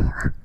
れは